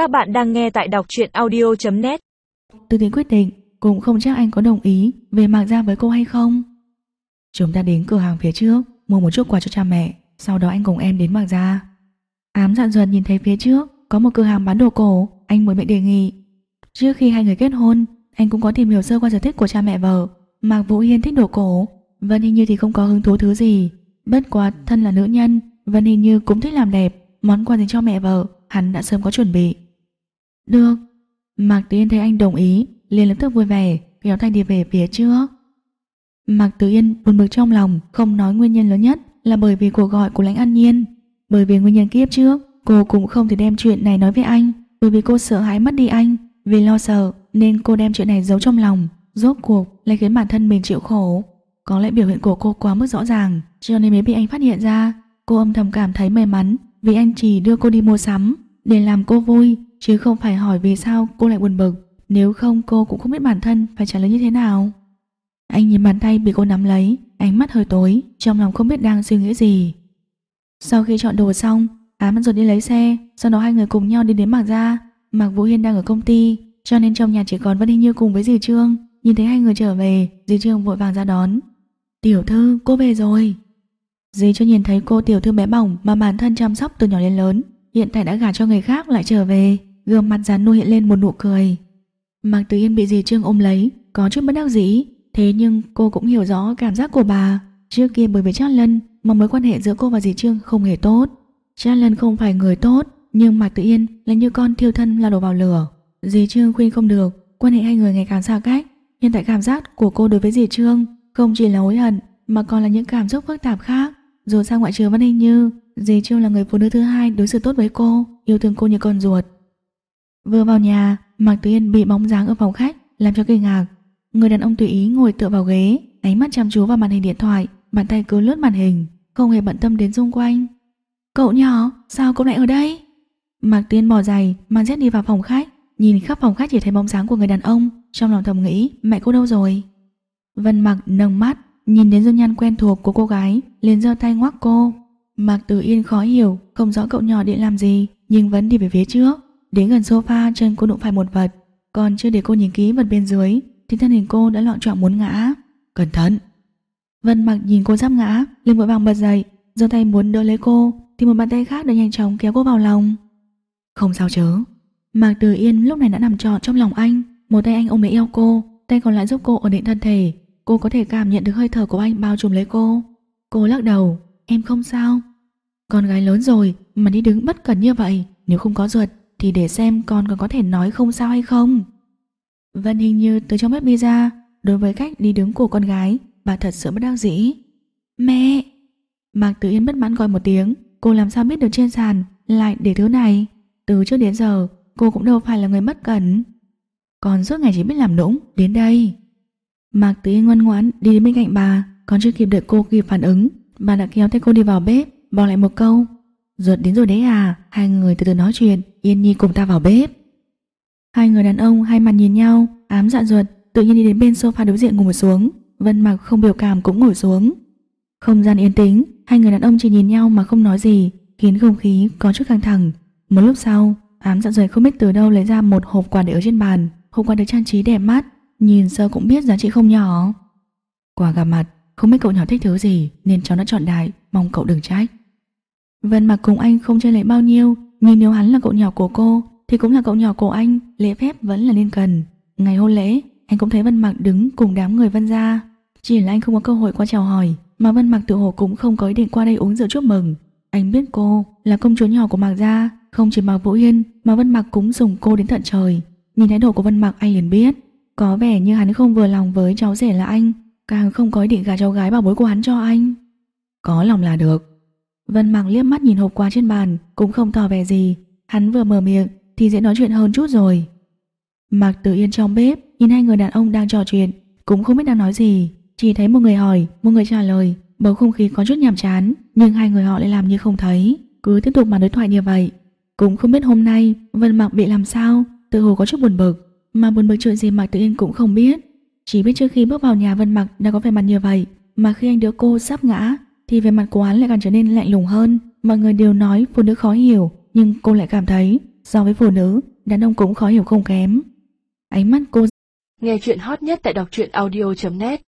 Các bạn đang nghe tại đọc truyện audio.net Từ tiếng quyết định, Cũng không chắc anh có đồng ý Về mạng ra với cô hay không. Chúng ta đến cửa hàng phía trước, Mua một chút quà cho cha mẹ, Sau đó anh cùng em đến mạng ra. Ám dạ dặn dần nhìn thấy phía trước, Có một cửa hàng bán đồ cổ, Anh mới bị đề nghị. Trước khi hai người kết hôn, Anh cũng có tìm hiểu sơ qua sở thích của cha mẹ vợ. Mạc Vũ Hiên thích đồ cổ, Vân Hình Như thì không có hứng thú thứ gì. Bất quá thân là nữ nhân, Vân Hình Như cũng thích làm đẹp, Món quà dành cho mẹ vợ, Hắn đã sớm có chuẩn bị. Được. Mạc Tử Yên thấy anh đồng ý, liền lập tức vui vẻ, kéo tay đi về phía trước. Mạc Tử Yên buồn bực trong lòng, Không nói nguyên nhân lớn nhất Là bởi vì cuộc gọi của lãnh an nhiên. Bởi vì nguyên nhân kiếp trước, Cô cũng không thể đem chuyện này nói với anh. Bởi vì cô sợ hãi mất đi anh, Vì lo sợ nên cô đem chuyện này giấu trong lòng. Rốt cuộc lại khiến bản thân mình chịu khổ. Có lẽ biểu hiện của cô quá mức rõ ràng, Cho nên mới bị anh phát hiện ra. Cô âm thầm cảm thấy may mắn Vì anh chỉ đưa cô đi mua sắm Để làm cô vui. Chứ không phải hỏi vì sao cô lại buồn bực, Nếu không cô cũng không biết bản thân phải trả lời như thế nào. Anh nhìn bàn tay bị cô nắm lấy, Ánh mắt hơi tối, Trong lòng không biết đang suy nghĩ gì. Sau khi chọn đồ xong Ám rồi đi lấy xe, Sau đó hai người cùng nhau đi đến Mạc Gia. Mạc Vũ Hiên đang ở công ty, Cho nên trong nhà chỉ còn Vân Hình Như cùng với dì Trương. Nhìn thấy hai người trở về, Dì Trương vội vàng ra đón. Tiểu thư, cô về rồi. Dì cho nhìn thấy cô tiểu thư bé bỏng Mà bản thân chăm sóc từ nhỏ đến lớn, Hiện tại đã gả cho người khác lại trở về. Gương mặt già nuôi hiện lên một nụ cười. Mạc Tử Yên bị dì Trương ôm lấy, Có chút bất đắc dĩ. Thế nhưng cô cũng hiểu rõ cảm giác của bà. Trước kia bởi vì Trác Lân Mà mối quan hệ giữa cô và dì Trương không hề tốt. Trác Lân không phải người tốt, Nhưng Mạc Tử Yên là như con thiêu thân lao đổ vào lửa. Dì Trương khuyên không được, Quan hệ hai người ngày càng xa cách. Hiện tại cảm giác của cô đối với dì Trương Không chỉ là hối hận, Mà còn là những cảm xúc phức tạp khác. Dù sao ngoại trừ Văn Hình Như, Dì Trương là người phụ nữ thứ hai đối xử tốt với cô, Yêu thương cô như con ruột. Vừa vào nhà, Mạc Tử Yên bị bóng dáng ở phòng khách, Làm cho kinh ngạc. Người đàn ông tùy ý ngồi tựa vào ghế, Ánh mắt chăm chú vào màn hình điện thoại, Bàn tay cứ lướt màn hình, Không hề bận tâm đến xung quanh. Cậu nhỏ, sao cậu lại ở đây? Mạc tiên bỏ giày, mang dép đi vào phòng khách, Nhìn khắp phòng khách chỉ thấy bóng dáng của người đàn ông. Trong lòng thầm nghĩ, mẹ cô đâu rồi? Vân mặc nâng mắt, Nhìn đến dung nhan quen thuộc của cô gái, liền giơ tay ngoắc cô. Mạc Tử Yên khó hiểu, Không rõ cậu nhỏ định làm gì, Nhưng vẫn đi về phía trước. Đến gần sofa, chân cô đụng phải một vật, Còn chưa để cô nhìn kỹ vật bên dưới, Thì thân hình cô đã loạn trọng muốn ngã. Cẩn thận! Vân mặc nhìn cô sắp ngã, liền vội vàng bật dậy, giơ tay muốn đỡ lấy cô, Thì một bàn tay khác đã nhanh chóng kéo cô vào lòng. Không sao chớ Mạc từ Yên lúc này đã nằm trọn trong lòng anh, Một tay anh ôm lấy eo cô, Tay còn lại giúp cô ổn định thân thể. Cô có thể cảm nhận được hơi thở của anh bao trùm lấy cô. Cô lắc đầu, Em không sao. Con gái lớn rồi mà đi đứng bất cẩn như vậy, Nếu không có ruột thì để xem con còn có thể nói không sao hay không. Vân hình như từ trong bếp đi ra, Đối với cách đi đứng của con gái, Bà thật sự bất đắc dĩ. Mẹ! Mạc Tử Yên bất mãn gọi một tiếng, Cô làm sao biết được trên sàn Lại để thứ này? Từ trước đến giờ, cô cũng đâu phải là người mất cẩn. Còn suốt ngày chỉ biết làm nũng, Đến đây. Mạc Tử Yên ngoan ngoãn đi đến bên cạnh bà, Còn chưa kịp đợi cô kịp phản ứng, Bà đã kéo tay cô đi vào bếp, Bỏ lại một câu Ruột đến rồi đấy à? Hai người từ từ nói chuyện. Yên Nhi cùng ta vào bếp. Hai người đàn ông hai mặt nhìn nhau, Ám dạ ruột Tự nhiên đi đến bên sofa đối diện ngồi xuống. Vân mặc không biểu cảm cũng ngồi xuống. Không gian yên tĩnh, Hai người đàn ông chỉ nhìn nhau mà không nói gì, Khiến không khí có chút căng thẳng. Một lúc sau, Ám dạ ruột không biết từ đâu lấy ra một hộp quà để ở trên bàn. Hộp quà được trang trí đẹp mắt, Nhìn sơ cũng biết giá trị không nhỏ. Quà gặp mặt, Không biết cậu nhỏ thích thứ gì, Nên cháu đã chọn đại, Mong cậu đừng trách. Vân mặc cùng anh không chơi lệ bao nhiêu, Nhưng nếu hắn là cậu nhỏ của cô, Thì cũng là cậu nhỏ của anh, Lễ phép vẫn là nên cần. Ngày hôn lễ, Anh cũng thấy Vân mặc đứng cùng đám người Vân ra Chỉ là anh không có cơ hội qua chào hỏi, Mà Vân mặc tự hồ cũng không có ý định qua đây uống rượu chúc mừng. Anh biết cô là công chúa nhỏ của Mạc Gia, Không chỉ Mạc Vũ Yên, Mà Vân mặc cũng dùng cô đến tận trời. Nhìn thái độ của Vân mặc, anh liền biết, Có vẻ như hắn không vừa lòng với cháu rể là anh, Càng không có ý định gả cháu gái bảo bối của hắn cho anh. Có lòng là được Vân Mặc liếc mắt nhìn hộp quà trên bàn Cũng không tỏ vẻ gì. Hắn vừa mở miệng thì dễ nói chuyện hơn chút rồi. Mạc Tử Yên trong bếp Nhìn hai người đàn ông đang trò chuyện Cũng không biết đang nói gì. Chỉ thấy một người hỏi, một người trả lời Bầu không khí có chút nhàm chán Nhưng hai người họ lại làm như không thấy. Cứ tiếp tục mà đối thoại như vậy. Cũng không biết hôm nay Vân Mặc bị làm sao Tự hồ có chút buồn bực. Mà buồn bực chuyện gì Mạc Tử Yên cũng không biết. Chỉ biết trước khi bước vào nhà Vân Mặc đã có vẻ mặt như vậy Mà khi anh đứa cô sắp ngã thì về mặt của hắn lại càng trở nên lạnh lùng hơn. Mọi người đều nói phụ nữ khó hiểu, nhưng cô lại cảm thấy so với phụ nữ, đàn ông cũng khó hiểu không kém. Ánh mắt cô Nghe chuyện hot nhất tại đọc truyện audio.net